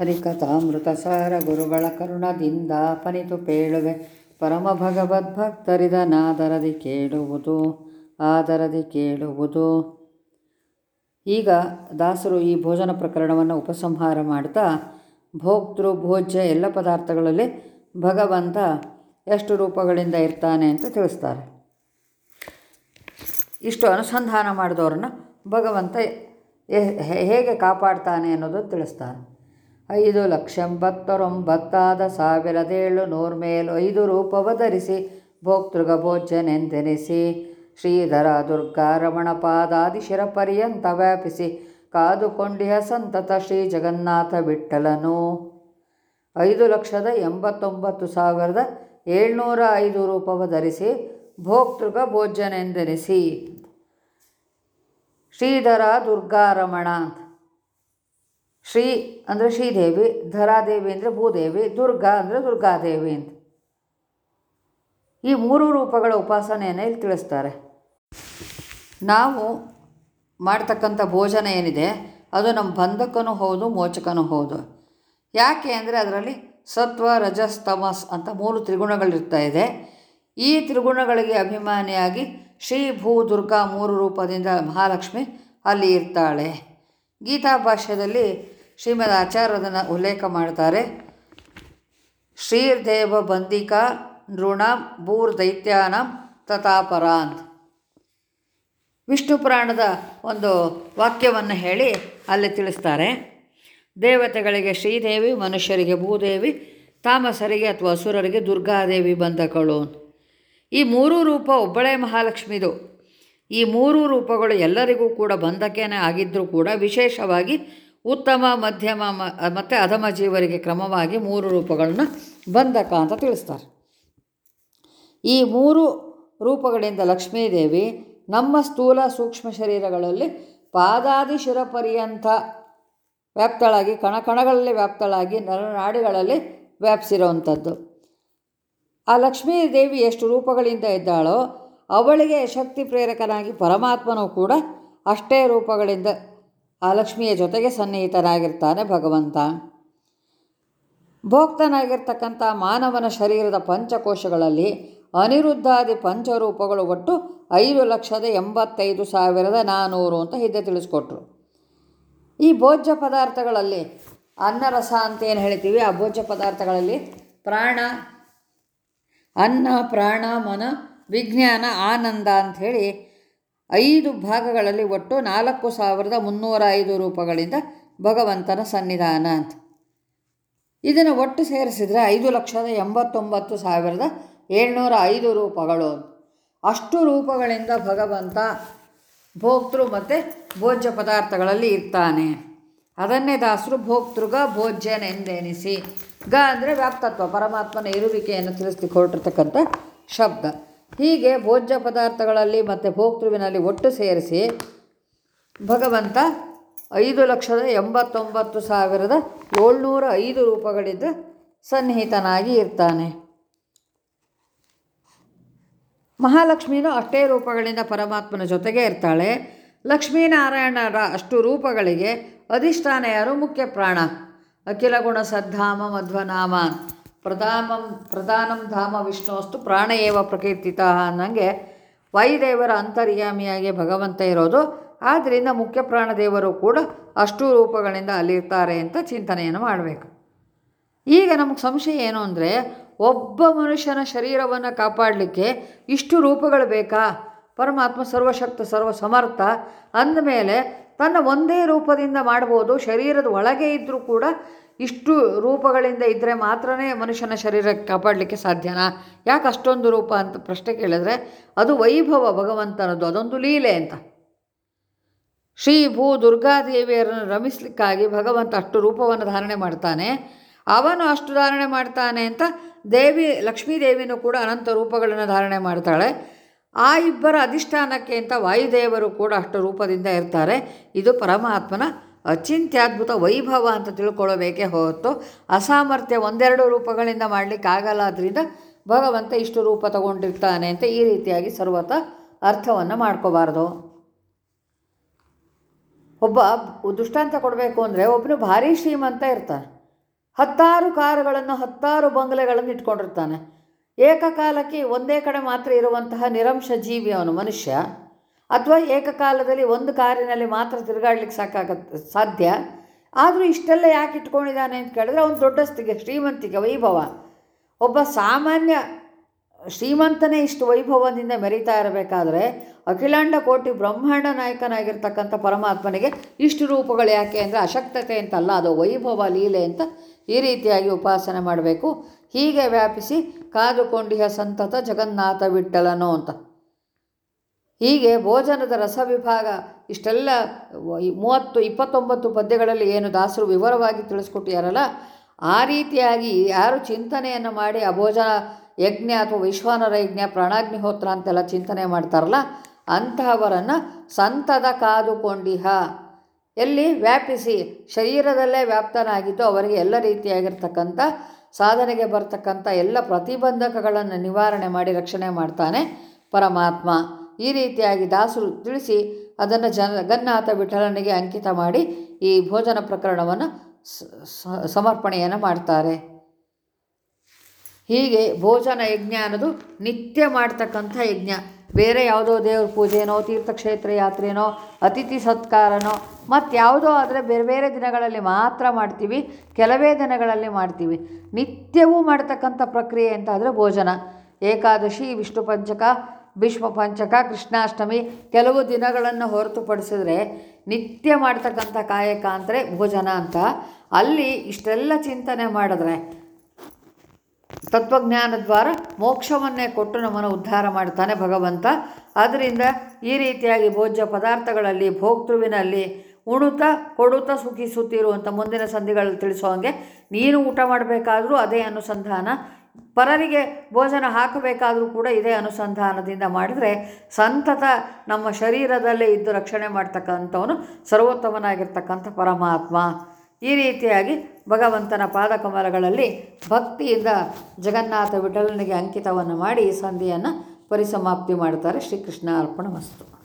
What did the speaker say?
ಹರಿಕಥಾಮೃತ ಸಾರ ಗುರುಗಳ ಕರುಣದಿಂದ ಪನಿತು ಪೇಳುವೆ. ಪರಮ ಭಗವದ್ಭಕ್ತರಿದ ನಾದರದಿ ಕೇಳುವುದು, ಆದರದಿ ಕೇಳುವುದು. ಈಗ ದಾಸರು ಈ ಭೋಜನ ಪ್ರಕರಣವನ್ನು ಉಪಸಂಹಾರ ಮಾಡ್ತಾ, ಭೋಕ್ತೃ ಭೋಜ್ಯ ಎಲ್ಲ ಪದಾರ್ಥಗಳಲ್ಲಿ ಭಗವಂತ ಎಷ್ಟು ರೂಪಗಳಿಂದ ಇರ್ತಾನೆ ಅಂತ ತಿಳಿಸ್ತಾರೆ. ಇಷ್ಟು ಅನುಸಂಧಾನ ಮಾಡಿದವ್ರನ್ನ ಭಗವಂತ ಹೇಗೆ ಕಾಪಾಡ್ತಾನೆ ಅನ್ನೋದು ತಿಳಿಸ್ತಾನೆ ಐದು ಲಕ್ಷಂಬತ್ತರೊಂಬತ್ತಾದ ಸಾವಿರದೇಳು ನೂರ್ಮೇಲು ಐದು ರೂಪವ ಧರಿಸಿ ಭೋಕ್ತೃಗ ಭೋಜನೆಂದೆನಿಸಿ ಶ್ರೀಧರ ದುರ್ಗಾ ಪಾದಾದಿಶಿರ ಪರ್ಯಂತ ವ್ಯಾಪಿಸಿ ಕಾದುಕೊಂಡಿಯ ಸಂತತ ಶ್ರೀ ಜಗನ್ನಾಥ ಬಿಟ್ಟಲನು. ಐದು ಲಕ್ಷದ ಎಂಬತ್ತೊಂಬತ್ತು ಸಾವಿರದ ಏಳ್ನೂರ ಐದು ರೂಪವ ಧರಿಸಿ ಭೋಕ್ತೃಗ ಭೋಜನೆಂದೆನಿಸಿ ಶ್ರೀಧರ ದುರ್ಗಾರಮಣ ಶ್ರೀ ಅಂದರೆ ಶ್ರೀದೇವಿ, ಧರಾದೇವಿ ಅಂದರೆ ಭೂದೇವಿ, ದುರ್ಗಾ ಅಂದರೆ ದುರ್ಗಾದೇವಿ ಅಂತ. ಈ ಮೂರು ರೂಪಗಳ ಉಪಾಸನೆಯನ್ನು ಇಲ್ಲಿ ತಿಳಿಸ್ತಾರೆ. ನಾವು ಮಾಡ್ತಕ್ಕಂಥ ಭೋಜನ ಏನಿದೆ, ಅದು ನಮ್ಮ ಬಂಧಕನೂ ಹೌದು, ಮೋಚಕನೂ ಹೌದು. ಯಾಕೆ ಅಂದರೆ ಅದರಲ್ಲಿ ಸತ್ವ, ರಜಸ್, ತಮಸ್ ಅಂತ ಮೂರು ತ್ರಿಗುಣಗಳಿರ್ತಾ ಇದೆ. ಈ ತ್ರಿಗುಣಗಳಿಗೆ ಅಭಿಮಾನಿಯಾಗಿ ಶ್ರೀ, ಭೂ, ದುರ್ಗಾ ಮೂರು ರೂಪದಿಂದ ಮಹಾಲಕ್ಷ್ಮಿ ಅಲ್ಲಿ ಇರ್ತಾಳೆ. ಗೀತಾ ಭಾಷ್ಯದಲ್ಲಿ ಶ್ರೀಮದ್ ಆಚಾರ್ಯದನ್ನು ಉಲ್ಲೇಖ ಮಾಡ್ತಾರೆ. ಶ್ರೀರ್ದೇವ ಬಂದಿಕಾ ನೃಣಾಂ ಭೂರ್ ದೈತ್ಯಾನಂ ತಥಾಪರ ಅಂತ ವಿಷ್ಣು ಪುರಾಣದ ಒಂದು ವಾಕ್ಯವನ್ನು ಹೇಳಿ ಅಲ್ಲಿ ತಿಳಿಸ್ತಾರೆ. ದೇವತೆಗಳಿಗೆ ಶ್ರೀದೇವಿ, ಮನುಷ್ಯರಿಗೆ ಭೂದೇವಿ, ತಾಮಸರಿಗೆ ಅಥವಾ ಅಸುರರಿಗೆ ದುರ್ಗಾದೇವಿ ಬಂದಕಳು ಈ ಮೂರೂ ರೂಪ ಒಬ್ಬಳೇ ಮಹಾಲಕ್ಷ್ಮಿದು. ಈ ಮೂರೂ ರೂಪಗಳು ಎಲ್ಲರಿಗೂ ಕೂಡ ಬಂಧಕೇನೆ ಆಗಿದ್ದರೂ ಕೂಡ ವಿಶೇಷವಾಗಿ ಉತ್ತಮ, ಮಧ್ಯಮ ಮತ್ತು ಅಧಮ ಜೀವರಿಗೆ ಕ್ರಮವಾಗಿ ಮೂರು ರೂಪಗಳನ್ನು ಬಂಧಕ ಅಂತ ತಿಳಿಸ್ತಾರೆ. ಈ ಮೂರು ರೂಪಗಳಿಂದ ಲಕ್ಷ್ಮೀದೇವಿ ನಮ್ಮ ಸ್ಥೂಲ ಸೂಕ್ಷ್ಮ ಶರೀರಗಳಲ್ಲಿ ಪಾದಾದಿ ಶಿರಪರ್ಯಂತ ವ್ಯಾಪ್ತಳಾಗಿ, ಕಣಕಣಗಳಲ್ಲಿ ವ್ಯಾಪ್ತಳಾಗಿ, ನರನಾಡಿಗಳಲ್ಲಿ ವ್ಯಾಪಿಸಿರುವಂಥದ್ದು. ಆ ಲಕ್ಷ್ಮೀ ದೇವಿ ಎಷ್ಟು ರೂಪಗಳಿಂದ ಇದ್ದಾಳೋ ಅವಳಿಗೆ ಶಕ್ತಿ ಪ್ರೇರಕನಾಗಿ ಪರಮಾತ್ಮನೂ ಕೂಡ ಅಷ್ಟೇ ರೂಪಗಳಿಂದ ಆ ಲಕ್ಷ್ಮಿಯ ಜೊತೆಗೆ ಸನ್ನಿಹಿತನಾಗಿರ್ತಾನೆ ಭಗವಂತ. ಭೋಕ್ತನಾಗಿರ್ತಕ್ಕಂಥ ಮಾನವನ ಶರೀರದ ಪಂಚಕೋಶಗಳಲ್ಲಿ ಅನಿರುದ್ಧಾದಿ ಪಂಚರೂಪಗಳು ಒಟ್ಟು ಐದು ಲಕ್ಷದ ಎಂಬತ್ತೈದು ಸಾವಿರದ ನಾನ್ನೂರು ಅಂತ ಹಿಂದೆ ತಿಳಿಸ್ಕೊಟ್ರು. ಈ ಭೋಜ್ಯ ಪದಾರ್ಥಗಳಲ್ಲಿ ಅನ್ನರಸ ಅಂತ ಏನು ಹೇಳ್ತೀವಿ? ಆ ಭೋಜ್ಯ ಪದಾರ್ಥಗಳಲ್ಲಿ ಪ್ರಾಣ, ಅನ್ನ, ಪ್ರಾಣ, ಮನ, ವಿಜ್ಞಾನ, ಆನಂದ ಅಂಥೇಳಿ ಐದು ಭಾಗಗಳಲ್ಲಿ ಒಟ್ಟು ನಾಲ್ಕು ಸಾವಿರದ ಮುನ್ನೂರ ಐದು ರೂಪಗಳಿಂದ ಭಗವಂತನ ಸನ್ನಿಧಾನ ಅಂತ. ಇದನ್ನು ಒಟ್ಟು ಸೇರಿಸಿದರೆ ಐದು ಲಕ್ಷದ ಎಂಬತ್ತೊಂಬತ್ತು ಸಾವಿರದ ಏಳ್ನೂರ ಐದು ರೂಪಗಳು. ಅಷ್ಟು ರೂಪಗಳಿಂದ ಭಗವಂತ ಭೋಕ್ತೃ ಮತ್ತು ಭೋಜ್ಯ ಪದಾರ್ಥಗಳಲ್ಲಿ ಇರ್ತಾನೆ. ಅದನ್ನೇ ದಾಸರು ಭೋಕ್ತೃಗ ಭೋಜ್ಯನೆಂದೆನಿಸಿ. ಗ ಅಂದರೆ ವ್ಯಾಪ್ತತ್ವ, ಪರಮಾತ್ಮನ ಇರುವಿಕೆಯನ್ನು ತಿಳಿಸಿಕೊಟ್ಟಿರ್ತಕ್ಕಂಥ ಶಬ್ದ. ಹೀಗೆ ಭೋಜ್ಯ ಪದಾರ್ಥಗಳಲ್ಲಿ ಮತ್ತು ಭೋಕ್ತೃವಿನಲ್ಲಿ ಒಟ್ಟು ಸೇರಿಸಿ ಭಗವಂತ ಐದು ಲಕ್ಷದ ಎಂಬತ್ತೊಂಬತ್ತು ಸಾವಿರದ ಏಳ್ನೂರ ಐದು ರೂಪಗಳಿದ್ದು ಸನ್ನಿಹಿತನಾಗಿ ಇರ್ತಾನೆ. ಮಹಾಲಕ್ಷ್ಮೀನು ಅಷ್ಟೇ ರೂಪಗಳಿಂದ ಪರಮಾತ್ಮನ ಜೊತೆಗೆ ಇರ್ತಾಳೆ. ಲಕ್ಷ್ಮೀನಾರಾಯಣರ ಅಷ್ಟು ರೂಪಗಳಿಗೆ ಅಧಿಷ್ಠಾನ ಯಾರು ಮುಖ್ಯ ಪ್ರಾಣ. ಅಖಿಲ ಗುಣ ಸದ್ಧಾಮ ಮಧ್ವನಾಮ. ಪ್ರಧಾಮಂ ಪ್ರಧಾನಂ ಧಾಮ ವಿಷ್ಣುವಸ್ತು ಪ್ರಾಣಯೇವ ಪ್ರಕೀರ್ತಿತ ಅನ್ನಂಗೆ ವಾಯುದೇವರ ಅಂತರ್ಯಾಮಿಯಾಗಿ ಭಗವಂತ ಇರೋದು. ಆದ್ದರಿಂದ ಮುಖ್ಯ ಪ್ರಾಣದೇವರು ಕೂಡ ಅಷ್ಟು ರೂಪಗಳಿಂದ ಅಲ್ಲಿರ್ತಾರೆ ಅಂತ ಚಿಂತನೆಯನ್ನು ಮಾಡಬೇಕು. ಈಗ ನಮಗೆ ಸಂಶಯ ಏನು ಅಂದರೆ ಒಬ್ಬ ಮನುಷ್ಯನ ಶರೀರವನ್ನು ಕಾಪಾಡಲಿಕ್ಕೆ ಇಷ್ಟು ರೂಪಗಳು ಬೇಕಾ? ಪರಮಾತ್ಮ ಸರ್ವಶಕ್ತ ಸರ್ವ ಸಮರ್ಥ ಅಂದಮೇಲೆ ತನ್ನ ಒಂದೇ ರೂಪದಿಂದ ಮಾಡ್ಬೋದು. ಶರೀರದ ಒಳಗೆ ಇದ್ದರೂ ಕೂಡ ಇಷ್ಟು ರೂಪಗಳಿಂದ ಇದ್ದರೆ ಮಾತ್ರನೇ ಮನುಷ್ಯನ ಶರೀರ ಕಾಪಾಡಲಿಕ್ಕೆ ಸಾಧ್ಯನಾ? ಯಾಕೆ ಅಷ್ಟೊಂದು ರೂಪ ಅಂತ ಪ್ರಶ್ನೆ ಕೇಳಿದ್ರೆ, ಅದು ವೈಭವ ಭಗವಂತನದ್ದು, ಅದೊಂದು ಲೀಲೆ ಅಂತ. ಶ್ರೀ ಭೂ ದುರ್ಗಾದೇವಿಯರನ್ನು ರಮಿಸಲಿಕ್ಕಾಗಿ ಭಗವಂತ ಅಷ್ಟು ರೂಪವನ್ನು ಧಾರಣೆ ಮಾಡ್ತಾನೆ. ಅವನು ಅಷ್ಟು ಧಾರಣೆ ಮಾಡ್ತಾನೆ ಅಂತ ದೇವಿ ಲಕ್ಷ್ಮೀ ದೇವಿನೂ ಕೂಡ ಅನಂತ ರೂಪಗಳನ್ನು ಧಾರಣೆ ಮಾಡ್ತಾಳೆ. ಆ ಇಬ್ಬರ ಅಧಿಷ್ಠಾನಕ್ಕೆ ಅಂತ ವಾಯುದೇವರು ಕೂಡ ಅಷ್ಟು ರೂಪದಿಂದ ಇರ್ತಾರೆ. ಇದು ಪರಮಾತ್ಮನ ಅಚಿಂತ್ಯದ್ಭುತ ವೈಭವ ಅಂತ ತಿಳ್ಕೊಳ್ಳಬೇಕೇ ಹೊರತು ಅಸಾಮರ್ಥ್ಯ ಒಂದೆರಡು ರೂಪಗಳಿಂದ ಮಾಡಲಿಕ್ಕೆ ಆಗಲ್ಲ ಅದರಿಂದ ಭಗವಂತ ಇಷ್ಟು ರೂಪ ತಗೊಂಡಿರ್ತಾನೆ ಅಂತ ಈ ರೀತಿಯಾಗಿ ಸರ್ವತ ಅರ್ಥವನ್ನು ಮಾಡ್ಕೋಬಾರ್ದು. ಒಬ್ಬ ದುಷ್ಟಾಂತ ಕೊಡಬೇಕು ಅಂದರೆ ಒಬ್ಬನು ಭಾರಿ ಶ್ರೀಮಂತ ಇರ್ತಾನೆ. ಹತ್ತಾರು ಕಾರುಗಳನ್ನು, ಹತ್ತಾರು ಬಂಗಲೆಗಳನ್ನು ಇಟ್ಕೊಂಡಿರ್ತಾನೆ. ಏಕಕಾಲಕ್ಕೆ ಒಂದೇ ಕಡೆ ಮಾತ್ರ ಇರುವಂತಹ ನಿರಂಶ ಜೀವಿ ಅವನು ಮನುಷ್ಯ. ಅಥವಾ ಏಕಕಾಲದಲ್ಲಿ ಒಂದು ಕಾರಿನಲ್ಲಿ ಮಾತ್ರ ತಿರುಗಾಡ್ಲಿಕ್ಕೆ ಸಾಕಾಗತ್ತೆ ಸಾಧ್ಯ? ಆದರೂ ಇಷ್ಟೆಲ್ಲ ಯಾಕೆ ಇಟ್ಕೊಂಡಿದ್ದಾನೆ ಅಂತ ಕೇಳಿದ್ರೆ ಅವನು ದೊಡ್ಡಸ್ತಿಗೆ, ಶ್ರೀಮಂತಿಗೆ ವೈಭವ. ಒಬ್ಬ ಸಾಮಾನ್ಯ, ಶ್ರೀಮಂತನೇ ಇಷ್ಟು ವೈಭವದಿಂದ ಮೆರೀತಾ ಇರಬೇಕಾದ್ರೆ ಅಖಿಲಾಂಡ ಕೋಟಿ ಬ್ರಹ್ಮಾಂಡ ನಾಯಕನಾಗಿರ್ತಕ್ಕಂಥ ಪರಮಾತ್ಮನಿಗೆ ಇಷ್ಟು ರೂಪಗಳು ಯಾಕೆ ಅಂದರೆ ಅಶಕ್ತತೆ ಅಂತಲ್ಲ, ಅದು ವೈಭವ ಲೀಲೆ ಅಂತ ಈ ರೀತಿಯಾಗಿ ಉಪಾಸನೆ ಮಾಡಬೇಕು. ಹೀಗೆ ವ್ಯಾಪಿಸಿ ಕಾದುಕೊಂಡಿಯ ಸಂತತ ಜಗನ್ನಾಥ ವಿಠಲನೋ ಅಂತ. ಹೀಗೆ ಭೋಜನದ ರಸವಿಭಾಗ ಇಷ್ಟೆಲ್ಲ ಮೂವತ್ತು, ಇಪ್ಪತ್ತೊಂಬತ್ತು ಪದ್ಯಗಳಲ್ಲಿ ಏನು ದಾಸರು ವಿವರವಾಗಿ ತಿಳಿಸ್ಕೊಟ್ಟಿಯಾರಲ್ಲ, ಆ ರೀತಿಯಾಗಿ ಯಾರು ಚಿಂತನೆಯನ್ನು ಮಾಡಿ ಆ ಭೋಜನ ಯಜ್ಞ ಅಥವಾ ವಿಶ್ವಾನರ ಯಜ್ಞ, ಪ್ರಾಣಾಗ್ನಿಹೋತ್ರ ಅಂತೆಲ್ಲ ಚಿಂತನೆ ಮಾಡ್ತಾರಲ್ಲ, ಅಂತಹವರನ್ನು ಸಂತದ ಕಾದುಕೊಂಡಿಹ. ಎಲ್ಲಿ ವ್ಯಾಪಿಸಿ, ಶರೀರದಲ್ಲೇ ವ್ಯಾಪ್ತನಾಗಿದ್ದು ಅವರಿಗೆ ಎಲ್ಲ ರೀತಿಯಾಗಿರ್ತಕ್ಕಂಥ ಸಾಧನೆಗೆ ಬರ್ತಕ್ಕಂಥ ಎಲ್ಲ ಪ್ರತಿಬಂಧಕಗಳನ್ನು ನಿವಾರಣೆ ಮಾಡಿ ರಕ್ಷಣೆ ಮಾಡ್ತಾನೆ ಪರಮಾತ್ಮ. ಈ ರೀತಿಯಾಗಿ ದಾಸರು ತಿಳಿಸಿ ಅದನ್ನು ಜಗನ್ನಾಥ ವಿಠಲನಿಗೆ ಅಂಕಿತ ಮಾಡಿ ಈ ಭೋಜನ ಪ್ರಕರಣವನ್ನು ಸಮರ್ಪಣೆಯನ್ನು ಮಾಡ್ತಾರೆ. ಹೀಗೆ ಭೋಜನ ಯಜ್ಞ ಅನ್ನೋದು ನಿತ್ಯ ಮಾಡ್ತಕ್ಕಂಥ ಯಜ್ಞ. ಬೇರೆ ಯಾವುದೋ ದೇವ್ರ ಪೂಜೆನೋ, ತೀರ್ಥಕ್ಷೇತ್ರ ಯಾತ್ರೆನೋ, ಅತಿಥಿ ಸತ್ಕಾರನೋ ಮತ್ತು ಯಾವುದೋ ಆದರೆ ಬೇರೆ ಬೇರೆ ದಿನಗಳಲ್ಲಿ ಮಾತ್ರ ಮಾಡ್ತೀವಿ, ಕೆಲವೇ ದಿನಗಳಲ್ಲಿ ಮಾಡ್ತೀವಿ. ನಿತ್ಯವೂ ಮಾಡ್ತಕ್ಕಂಥ ಪ್ರಕ್ರಿಯೆ ಅಂತ ಆದರೆ ಭೋಜನ. ಏಕಾದಶಿ, ವಿಷ್ಣು ಪಂಚಕ ಭೀಷ್ಮ ಪಂಚಕ, ಕೃಷ್ಣಾಷ್ಟಮಿ ಕೆಲವು ದಿನಗಳನ್ನು ಹೊರತುಪಡಿಸಿದ್ರೆ ನಿತ್ಯ ಮಾಡ್ತಕ್ಕಂಥ ಕಾಯಕ ಅಂದರೆ ಭೋಜನ ಅಂತ. ಅಲ್ಲಿ ಇಷ್ಟೆಲ್ಲ ಚಿಂತನೆ ಮಾಡಿದ್ರೆ ತತ್ವಜ್ಞಾನ ದ್ವಾರ ಮೋಕ್ಷವನ್ನೇ ಕೊಟ್ಟು ನಮ್ಮನ್ನು ಉದ್ಧಾರ ಮಾಡ್ತಾನೆ ಭಗವಂತ. ಆದ್ದರಿಂದ ಈ ರೀತಿಯಾಗಿ ಭೋಜ್ಯ ಪದಾರ್ಥಗಳಲ್ಲಿ, ಭೋಕ್ತೃವಿನಲ್ಲಿ ಉಣುತ ಕೊಡುತ್ತಾ ಸುಖಿಸುತ್ತಿರುವಂಥ ಮುಂದಿನ ಸಂಧಿಗಳಲ್ಲಿ ತಿಳಿಸೋ ಹಾಗೆ ನೀನು ಊಟ ಮಾಡಬೇಕಾದರೂ ಅದೇ ಅನುಸಂಧಾನ ಪರರಿಗೆ ಭೋಜನ ಹಾಕಬೇಕಾದರೂ ಕೂಡ ಇದೇ ಅನುಸಂಧಾನದಿಂದ ಮಾಡಿದರೆ ಸಂತತ ನಮ್ಮ ಶರೀರದಲ್ಲೇ ಇದ್ದು ರಕ್ಷಣೆ ಮಾಡ್ತಕ್ಕಂಥವನು ಸರ್ವೋತ್ತಮನಾಗಿರ್ತಕ್ಕಂಥ ಪರಮಾತ್ಮ. ಈ ರೀತಿಯಾಗಿ ಭಗವಂತನ ಪಾದಕಮಲಗಳಲ್ಲಿ ಭಕ್ತಿಯಿಂದ ಜಗನ್ನಾಥ ವಿಠಲನಿಗೆ ಅಂಕಿತವನ್ನು ಮಾಡಿ ಸಂಧಿಯನ್ನು ಪರಿಸಮಾಪ್ತಿ ಮಾಡ್ತಾರೆ ಶ್ರೀಕೃಷ್ಣ ಅರ್ಪಣ ಮಸ್ತು